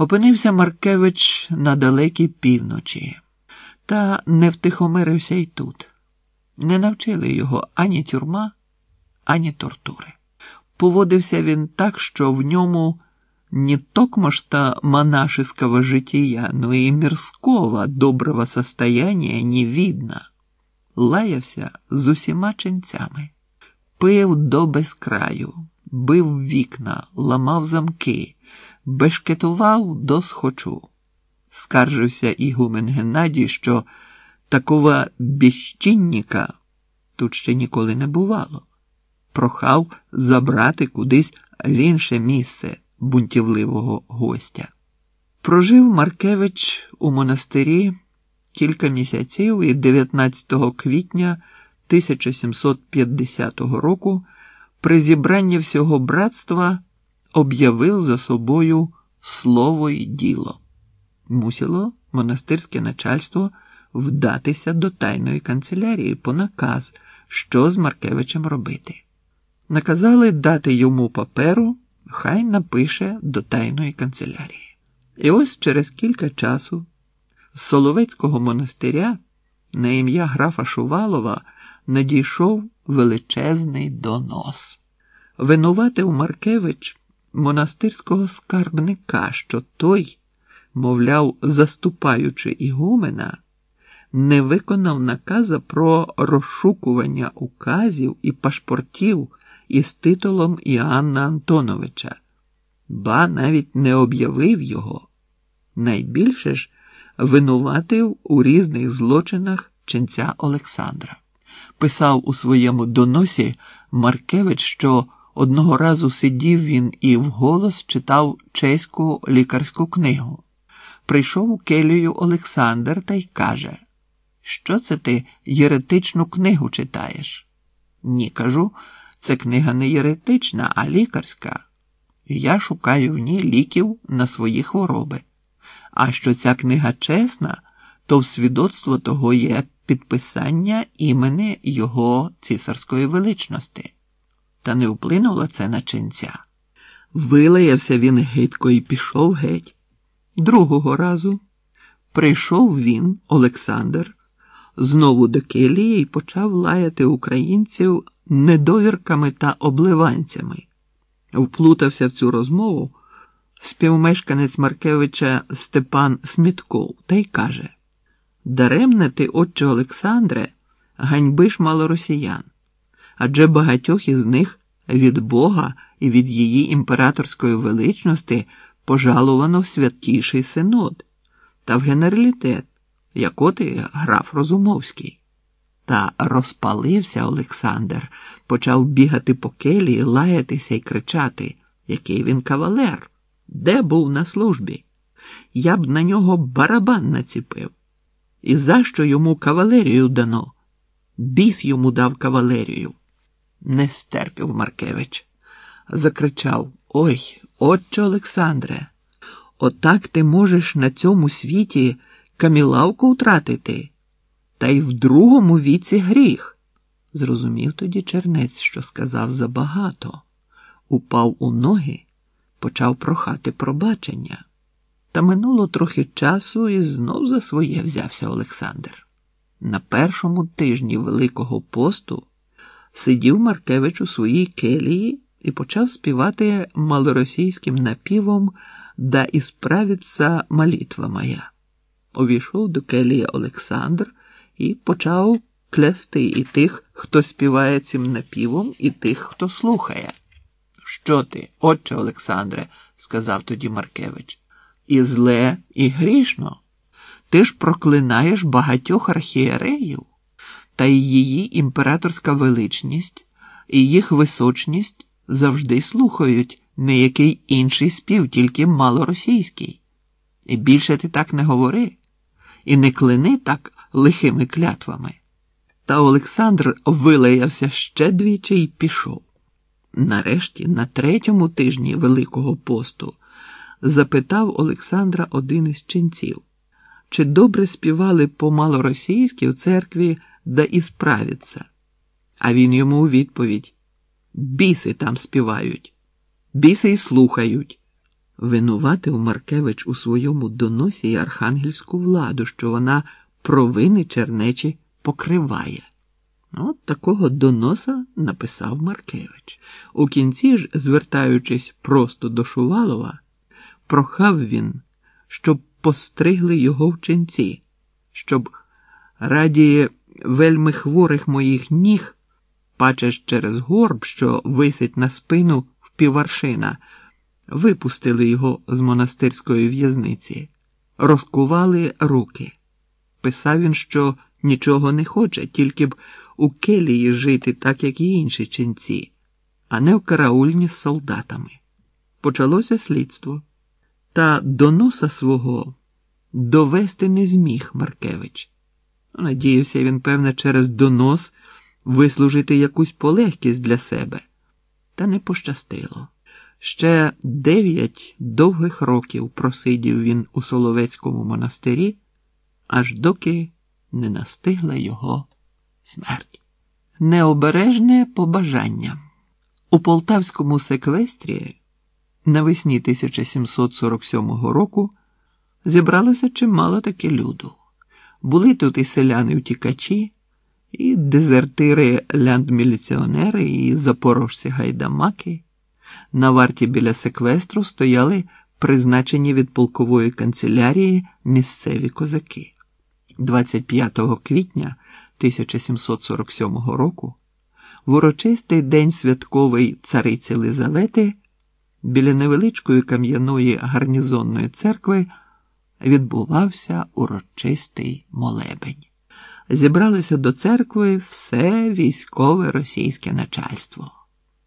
Опинився Маркевич на далекій півночі, та не втихомирився й тут. Не навчили його ані тюрма, ані тортури. Поводився він так, що в ньому не токмо та монашеского жития, но и мирского доброго состояния не видно. Лаявся з усіма ченцями, пив до безкраю, бив вікна, ламав замки, бешкетував до схочу. Скаржився ігумен Геннадій, що такого безчинника тут ще ніколи не бувало. Прохав забрати кудись в інше місце бунтівливого гостя. Прожив Маркевич у монастирі кілька місяців і 19 квітня 1750 року при зібранні всього братства об'явив за собою слово й діло. Мусило монастирське начальство вдатися до тайної канцелярії по наказ, що з Маркевичем робити. Наказали дати йому паперу, хай напише до тайної канцелярії. І ось через кілька часу з Соловецького монастиря на ім'я графа Шувалова надійшов величезний донос. Винуватив Маркевич монастирського скарбника, що той, мовляв, заступаючи ігумена, не виконав наказа про розшукування указів і пашпортів із титулом Іоанна Антоновича, ба навіть не об'явив його. Найбільше ж винуватив у різних злочинах ченця Олександра. Писав у своєму доносі Маркевич, що одного разу сидів він і вголос читав чеську лікарську книгу. Прийшов у келію Олександр та й каже: Що це ти єретичну книгу читаєш? Ні, кажу, це книга не єретична, а лікарська. Я шукаю в ній ліків на свої хвороби. А що ця книга чесна, то в свідоцтво того є підписання імені його цісарської величності. Та не вплинуло це на ченця. Вилаявся він гидко і пішов геть. Другого разу прийшов він, Олександр, знову до келії і почав лаяти українців недовірками та обливанцями. Вплутався в цю розмову співмешканець Маркевича Степан Смітков та й каже: Даремне ти, отче Олександре, ганьбиш малоросіян, адже багатьох із них від Бога і від її імператорської величності пожалувано в святіший синод та в генералітет, як от і граф Розумовський. Та розпалився Олександр, почав бігати по келії, лаятися і кричати, який він кавалер, де був на службі. Я б на нього барабан націпив. І за що йому кавалерію дано? Біс йому дав кавалерію. Не стерпів Маркевич. Закричав Ой, отче Олександре, отак ти можеш на цьому світі камілавку втратити, та й в другому віці гріх. Зрозумів тоді чернець, що сказав забагато, упав у ноги, почав прохати пробачення. Та минуло трохи часу і знов за своє взявся Олександр. На першому тижні Великого посту сидів Маркевич у своїй келії і почав співати малоросійським напівом да ісправиться молитва моя. Увійшов до келії Олександр і почав клясти і тих, хто співає цим напівом, і тих, хто слухає. Що ти, отче Олександре, сказав тоді Маркевич, і зле, і грішно. Ти ж проклинаєш багатьох архієреїв, та й її імператорська величність і їх височність завжди слухають не який інший спів, тільки малоросійський. І більше ти так не говори, і не клини так лихими клятвами. Та Олександр вилаявся ще двічі і пішов. Нарешті, на третьому тижні Великого посту, запитав Олександра один із ченців, чи добре співали по малоросійськи в церкві да і справиться. А він йому у відповідь: Біси там співають, біси й слухають. винуватив Маркевич у своєму доносі й архангельську владу, що вона провини чернечі покриває. От такого доноса написав Маркевич. У кінці ж, звертаючись просто до Шувалова, прохав він, щоб постригли його в ченці, щоб раді вельми хворих моїх ніг, пачеш через горб, що висить на спину в піваршина, випустили його з монастирської в'язниці, розкували руки. Писав він, що нічого не хоче, тільки б у келії жити, так як і інші ченці, а не в караульні з солдатами. Почалося слідство, та доноса свого довести не зміг Маркевич. Надіявся він, певне, через донос вислужити якусь полегкість для себе, та не пощастило. Ще дев'ять довгих років просидів він у Соловецькому монастирі, аж доки не настигла його смерть. Необережне побажання. У полтавському секвестрі навесні 1747 року зібралося чимало таки люду. Були тут і селяни втікачі, і дезертири ляндміліціонери, і запорожці гайдамаки. На варті біля секвестру стояли призначені від полкової канцелярії місцеві козаки. 25 квітня 1747 року, в урочистий день святковий цариці Лизавети, біля невеличкої кам'яної гарнізонної церкви відбувався урочистий молебень. Зібралося до церкви все військове російське начальство.